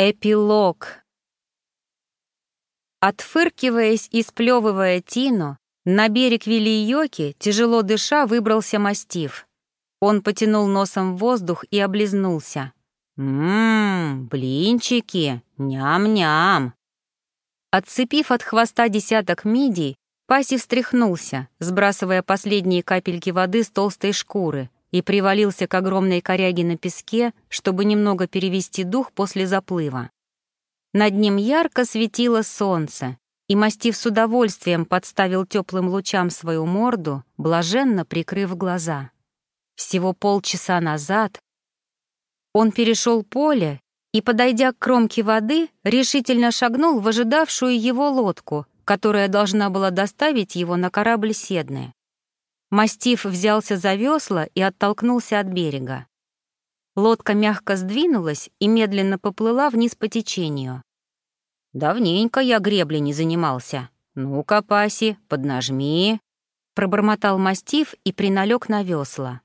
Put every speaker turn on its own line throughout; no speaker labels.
Эпилог. Отфыркиваясь и сплевывая тину, на берег Вилийоки, тяжело дыша, выбрался мастиф. Он потянул носом в воздух и облизнулся. «Ммм, блинчики, ням-ням!» Отцепив от хвоста десяток мидий, Паси встряхнулся, сбрасывая последние капельки воды с толстой шкуры, и привалился к огромной коряге на песке, чтобы немного перевести дух после заплыва. Над ним ярко светило солнце, и мастив с удовольствием подставил теплым лучам свою морду, блаженно прикрыв глаза. Всего полчаса назад он перешел поле и, подойдя к кромке воды, решительно шагнул в ожидавшую его лодку, которая должна была доставить его на корабль Седны. Мастиф взялся за весла и оттолкнулся от берега. Лодка мягко сдвинулась и медленно поплыла вниз по течению. «Давненько я греблей не занимался. Ну-ка, Паси, поднажми», — пробормотал мастиф и приналег на весла.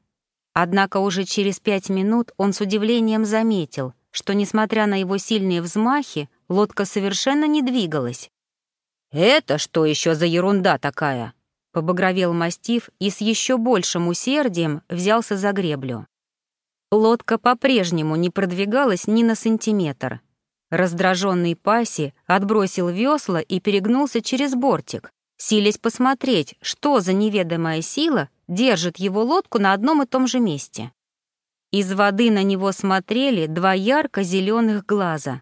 Однако уже через пять минут он с удивлением заметил, что, несмотря на его сильные взмахи, лодка совершенно не двигалась. «Это что еще за ерунда такая?» Побагровел мастиф и с еще большим усердием взялся за греблю. Лодка по-прежнему не продвигалась ни на сантиметр. Раздраженный Паси отбросил весла и перегнулся через бортик, силясь посмотреть, что за неведомая сила держит его лодку на одном и том же месте. Из воды на него смотрели два ярко-зеленых глаза,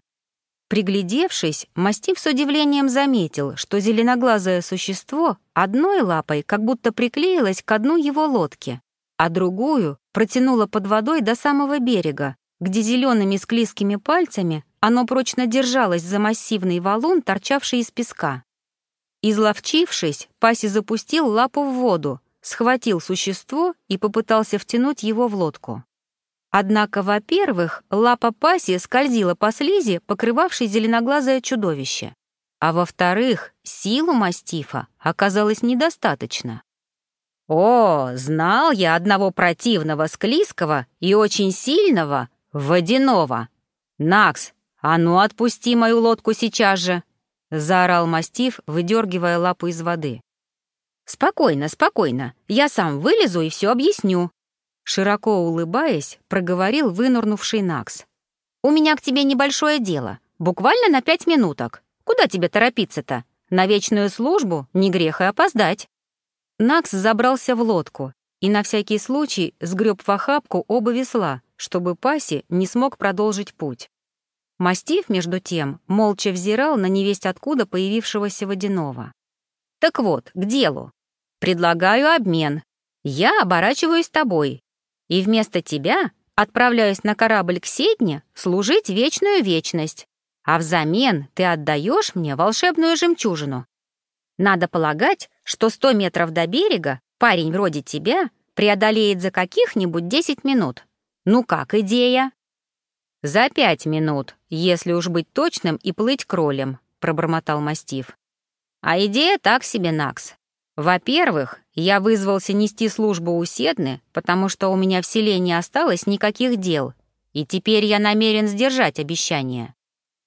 Приглядевшись, мастиф с удивлением заметил, что зеленоглазое существо одной лапой как будто приклеилось к дну его лодки, а другую протянуло под водой до самого берега, где зелеными склизкими пальцами оно прочно держалось за массивный валун, торчавший из песка. Изловчившись, Паси запустил лапу в воду, схватил существо и попытался втянуть его в лодку. Однако, во-первых, лапа Паси скользила по слизи, покрывавшей зеленоглазое чудовище. А во-вторых, силу мастифа оказалось недостаточно. «О, знал я одного противного склизкого и очень сильного водяного! Накс, а ну отпусти мою лодку сейчас же!» — заорал мастиф, выдергивая лапу из воды. «Спокойно, спокойно, я сам вылезу и все объясню», Широко улыбаясь, проговорил вынурнувший Накс. «У меня к тебе небольшое дело, буквально на пять минуток. Куда тебе торопиться-то? На вечную службу не грех и опоздать». Накс забрался в лодку и на всякий случай сгреб в охапку оба весла, чтобы Паси не смог продолжить путь. Мастив, между тем, молча взирал на невесть откуда появившегося водяного. «Так вот, к делу. Предлагаю обмен. Я оборачиваюсь тобой, и вместо тебя отправляюсь на корабль к Седне служить вечную вечность, а взамен ты отдаешь мне волшебную жемчужину. Надо полагать, что сто метров до берега парень вроде тебя преодолеет за каких-нибудь десять минут. Ну как идея? За пять минут, если уж быть точным и плыть кролем, пробормотал мастиф. А идея так себе, Накс. Во-первых, я вызвался нести службу у Седны, потому что у меня в селе не осталось никаких дел, и теперь я намерен сдержать обещание.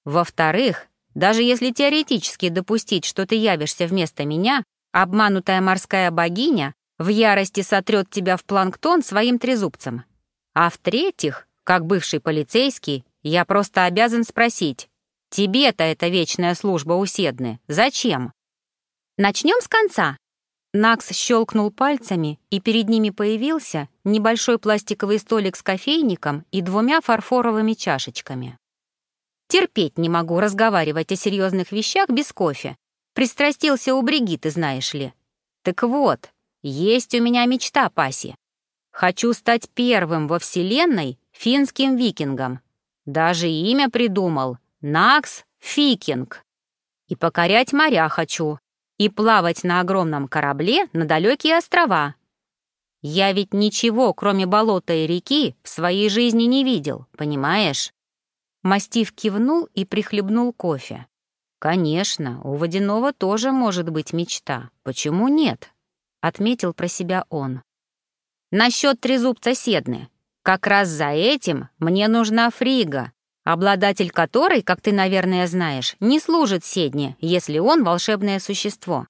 Во-вторых, даже если теоретически допустить, что ты явишься вместо меня, обманутая морская богиня в ярости сотрет тебя в планктон своим трезубцем. А в-третьих, как бывший полицейский, я просто обязан спросить, тебе-то эта вечная служба у Седны, зачем? Начнем с конца, Накс щелкнул пальцами, и перед ними появился небольшой пластиковый столик с кофейником и двумя фарфоровыми чашечками. «Терпеть не могу разговаривать о серьезных вещах без кофе. Пристрастился у Бригиты, знаешь ли. Так вот, есть у меня мечта, Паси. Хочу стать первым во Вселенной финским викингом. Даже имя придумал — Накс Фикинг. И покорять моря хочу, и плавать на огромном корабле на далекие острова. Я ведь ничего, кроме болота и реки, в своей жизни не видел, понимаешь?» Мастив кивнул и прихлебнул кофе. «Конечно, у водяного тоже может быть мечта. Почему нет?» — отметил про себя он. «Насчет трезубца седны. Как раз за этим мне нужна фрига, обладатель которой, как ты, наверное, знаешь, не служит Седне, если он волшебное существо.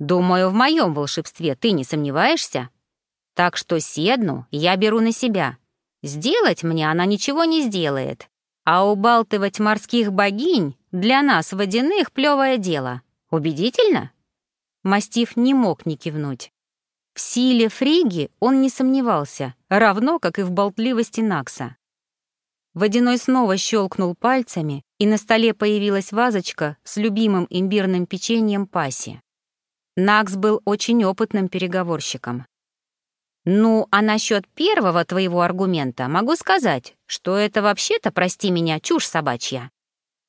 Думаю, в моем волшебстве ты не сомневаешься? Так что Седну я беру на себя. Сделать мне она ничего не сделает, а убалтывать морских богинь для нас, водяных, плевое дело. Убедительно?» Мастиф не мог не кивнуть. В силе Фриги он не сомневался, равно как и в болтливости Накса. Водяной снова щелкнул пальцами, и на столе появилась вазочка с любимым имбирным печеньем Паси. Накс был очень опытным переговорщиком. «Ну, а насчет первого твоего аргумента могу сказать, что это вообще-то, прости меня, чушь собачья.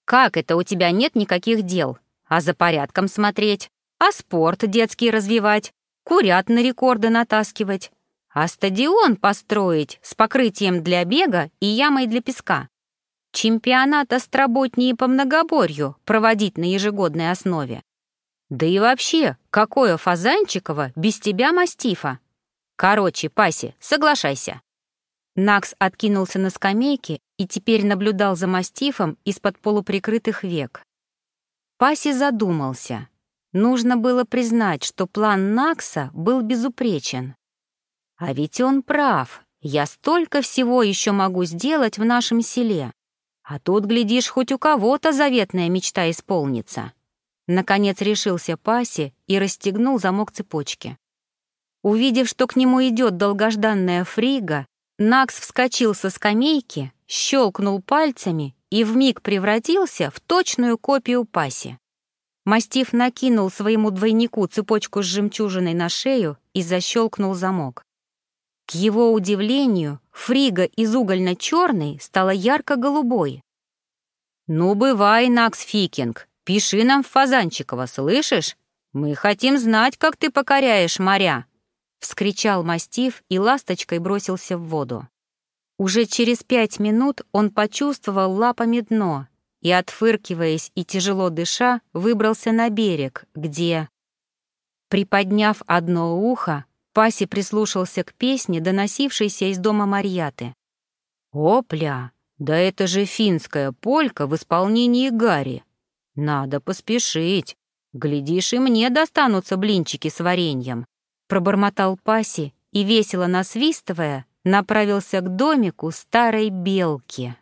Как это у тебя нет никаких дел? А за порядком смотреть? А спорт детский развивать? Курят на рекорды натаскивать? А стадион построить с покрытием для бега и ямой для песка. Чемпионат остроботнее по многоборью проводить на ежегодной основе. Да и вообще, какое Фазанчикова без тебя мастифа? Короче, Паси, соглашайся. Накс откинулся на скамейке и теперь наблюдал за мастифом из-под полуприкрытых век. Паси задумался. Нужно было признать, что план Накса был безупречен. А ведь он прав. Я столько всего еще могу сделать в нашем селе. А тут, глядишь, хоть у кого-то заветная мечта исполнится. Наконец решился Паси и расстегнул замок цепочки. Увидев, что к нему идет долгожданная фрига, Накс вскочил со скамейки, щелкнул пальцами и вмиг превратился в точную копию Паси. Мастиф накинул своему двойнику цепочку с жемчужиной на шею и защелкнул замок. К его удивлению, фрига из угольно-черной стала ярко-голубой. «Ну, бывай, Накс Фикинг, пиши нам в Фазанчиково, слышишь? Мы хотим знать, как ты покоряешь моря!» — вскричал мастиф и ласточкой бросился в воду. Уже через пять минут он почувствовал лапами дно и, отфыркиваясь и тяжело дыша, выбрался на берег, где... Приподняв одно ухо, Паси прислушался к песне, доносившейся из дома Марьяты. «Опля! Да это же финская полька в исполнении Гарри! Надо поспешить! Глядишь, и мне достанутся блинчики с вареньем!» Пробормотал Паси и, весело насвистывая, направился к домику старой белки.